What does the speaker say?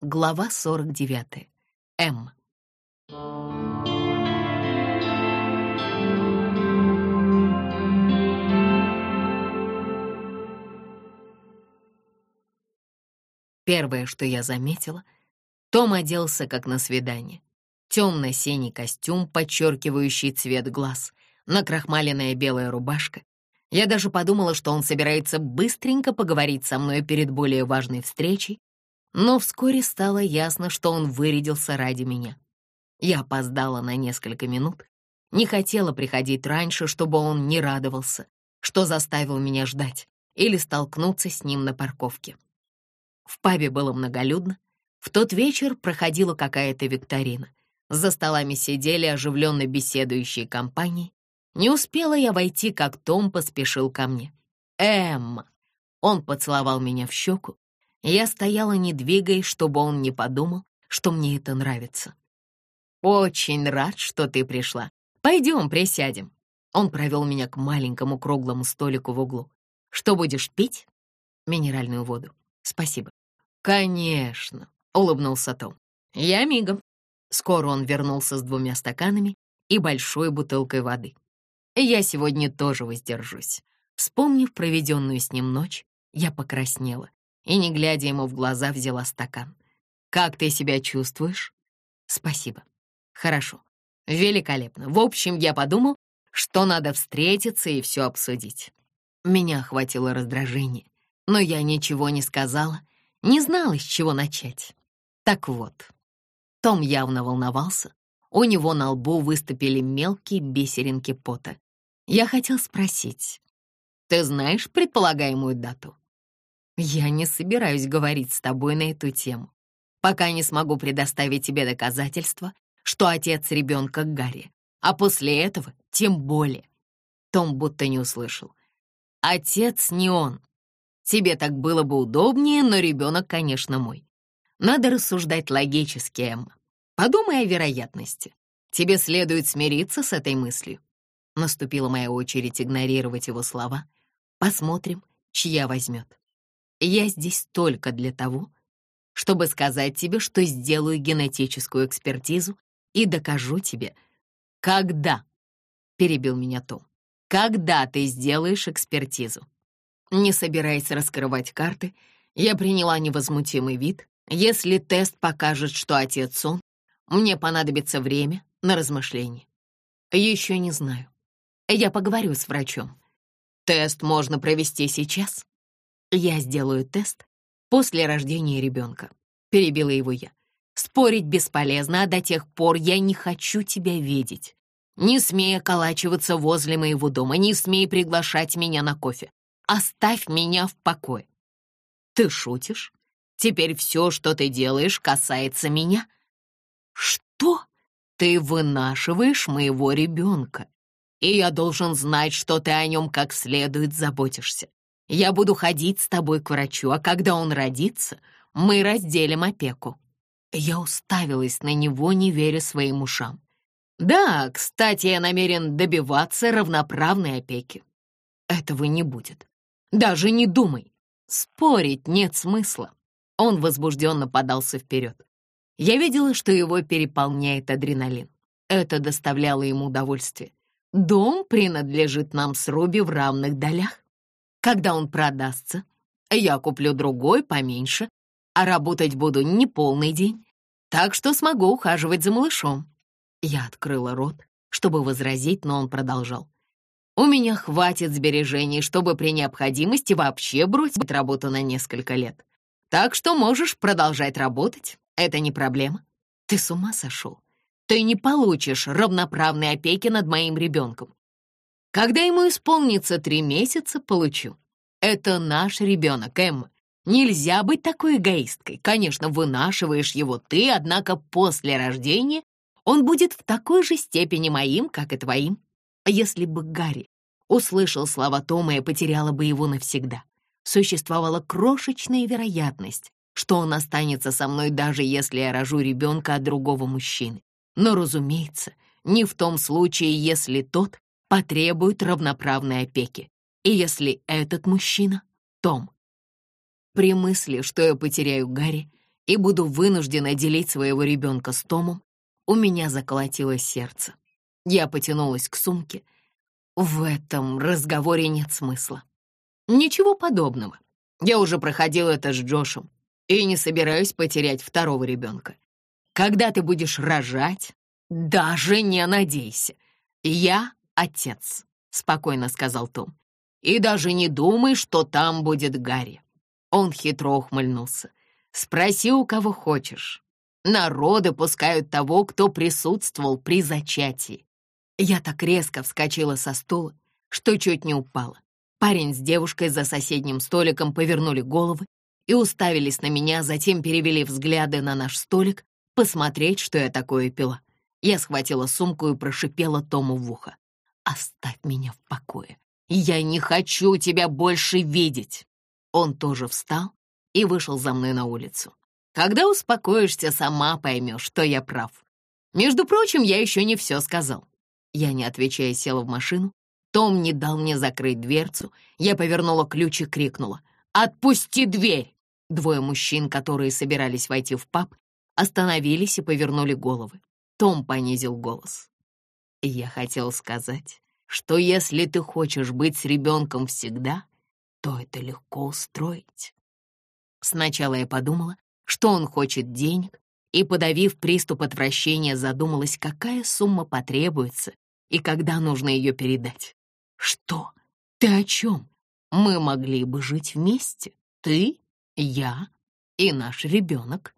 Глава 49. М. Первое, что я заметила, Том оделся как на свидание. Темно-синий костюм, подчеркивающий цвет глаз, накрахмаленная белая рубашка. Я даже подумала, что он собирается быстренько поговорить со мной перед более важной встречей, но вскоре стало ясно, что он вырядился ради меня. Я опоздала на несколько минут, не хотела приходить раньше, чтобы он не радовался, что заставил меня ждать, или столкнуться с ним на парковке. В пабе было многолюдно. В тот вечер проходила какая-то викторина. За столами сидели оживленно беседующие компании. Не успела я войти, как Том поспешил ко мне. «Эмма!» Он поцеловал меня в щеку. Я стояла, не двигаясь, чтобы он не подумал, что мне это нравится. «Очень рад, что ты пришла. Пойдем, присядем». Он провел меня к маленькому круглому столику в углу. «Что будешь пить?» «Минеральную воду. Спасибо». «Конечно», — улыбнулся Том. «Я мигом». Скоро он вернулся с двумя стаканами и большой бутылкой воды. «Я сегодня тоже воздержусь». Вспомнив проведенную с ним ночь, я покраснела и, не глядя ему в глаза, взяла стакан. «Как ты себя чувствуешь?» «Спасибо. Хорошо. Великолепно. В общем, я подумал, что надо встретиться и все обсудить». Меня охватило раздражение, но я ничего не сказала не знала, с чего начать. Так вот, Том явно волновался. У него на лбу выступили мелкие бисеринки пота. Я хотел спросить, ты знаешь предполагаемую дату? Я не собираюсь говорить с тобой на эту тему, пока не смогу предоставить тебе доказательства, что отец ребенка Гарри, а после этого тем более. Том будто не услышал. Отец не он, Тебе так было бы удобнее, но ребенок, конечно, мой. Надо рассуждать логически, Эмма. Подумай о вероятности. Тебе следует смириться с этой мыслью. Наступила моя очередь игнорировать его слова. Посмотрим, чья возьмет. Я здесь только для того, чтобы сказать тебе, что сделаю генетическую экспертизу и докажу тебе, когда, — перебил меня Том, — когда ты сделаешь экспертизу. Не собираясь раскрывать карты, я приняла невозмутимый вид. Если тест покажет, что отец он, мне понадобится время на размышление. Еще не знаю. Я поговорю с врачом. Тест можно провести сейчас. Я сделаю тест после рождения ребенка. Перебила его я. Спорить бесполезно, а до тех пор я не хочу тебя видеть. Не смей околачиваться возле моего дома, не смей приглашать меня на кофе. Оставь меня в покое. Ты шутишь? Теперь все, что ты делаешь, касается меня? Что? Ты вынашиваешь моего ребенка, и я должен знать, что ты о нем как следует заботишься. Я буду ходить с тобой к врачу, а когда он родится, мы разделим опеку. Я уставилась на него, не веря своим ушам. Да, кстати, я намерен добиваться равноправной опеки. Этого не будет. Даже не думай. Спорить нет смысла. Он возбужденно подался вперед. Я видела, что его переполняет адреналин. Это доставляло ему удовольствие. Дом принадлежит нам с Руби в равных долях. Когда он продастся, я куплю другой поменьше, а работать буду не полный день, так что смогу ухаживать за малышом. Я открыла рот, чтобы возразить, но он продолжал. У меня хватит сбережений, чтобы при необходимости вообще бросить работу на несколько лет. Так что можешь продолжать работать, это не проблема. Ты с ума сошел? Ты не получишь равноправной опеки над моим ребенком. Когда ему исполнится три месяца, получу. Это наш ребенок, Эмма. Нельзя быть такой эгоисткой. Конечно, вынашиваешь его ты, однако после рождения он будет в такой же степени моим, как и твоим. Если бы Гарри услышал слова Тома и потеряла бы его навсегда, существовала крошечная вероятность, что он останется со мной, даже если я рожу ребенка от другого мужчины. Но, разумеется, не в том случае, если тот потребует равноправной опеки, и если этот мужчина — Том. При мысли, что я потеряю Гарри, и буду вынуждена делить своего ребенка с Томом, у меня заколотилось сердце. Я потянулась к сумке. В этом разговоре нет смысла. Ничего подобного. Я уже проходила это с Джошем и не собираюсь потерять второго ребенка. Когда ты будешь рожать, даже не надейся. Я отец, спокойно сказал Том. И даже не думай, что там будет Гарри. Он хитро ухмыльнулся. Спроси у кого хочешь. Народы пускают того, кто присутствовал при зачатии. Я так резко вскочила со стула, что чуть не упала. Парень с девушкой за соседним столиком повернули головы и уставились на меня, затем перевели взгляды на наш столик, посмотреть, что я такое пила. Я схватила сумку и прошипела Тому в ухо. «Оставь меня в покое. Я не хочу тебя больше видеть!» Он тоже встал и вышел за мной на улицу. Когда успокоишься, сама поймешь, что я прав. Между прочим, я еще не все сказал. Я, не отвечая, села в машину. Том не дал мне закрыть дверцу. Я повернула ключ и крикнула. «Отпусти дверь!» Двое мужчин, которые собирались войти в паб, остановились и повернули головы. Том понизил голос. «Я хотел сказать, что если ты хочешь быть с ребенком всегда, то это легко устроить». Сначала я подумала, что он хочет денег, и, подавив приступ отвращения, задумалась, какая сумма потребуется и когда нужно ее передать. «Что? Ты о чем? Мы могли бы жить вместе, ты, я и наш ребенок».